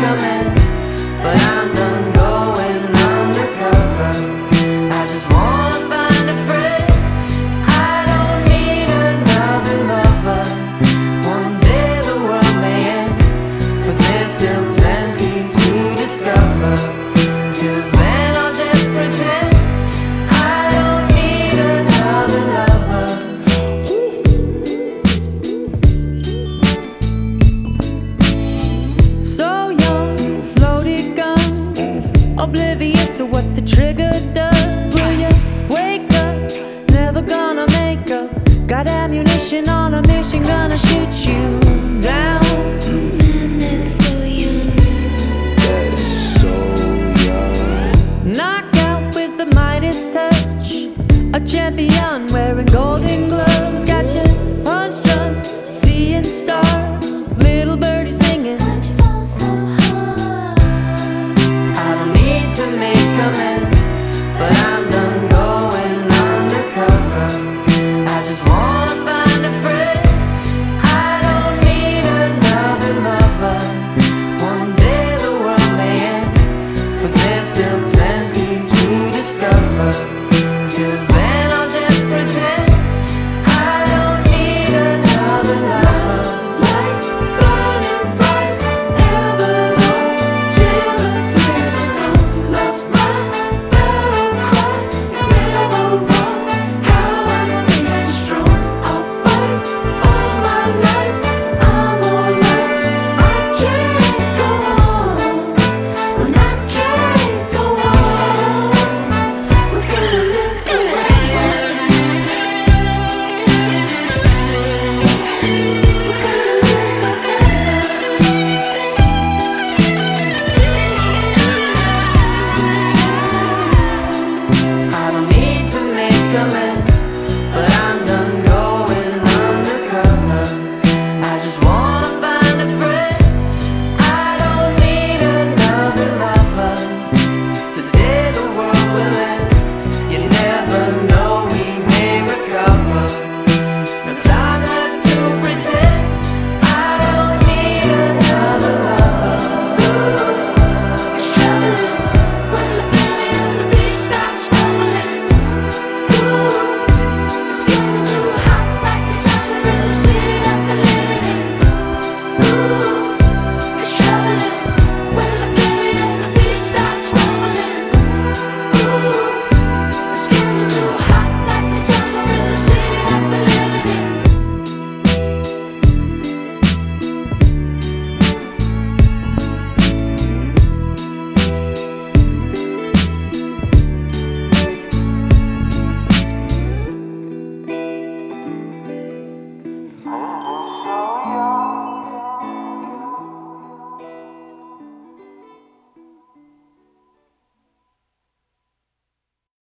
to oblivious to what the trigger does. Will you wake up? Never gonna make up. Got ammunition on a mission, gonna shoot you down. Man, that's so young. That's so young. Knock with the Midas touch. A champion wearing gold.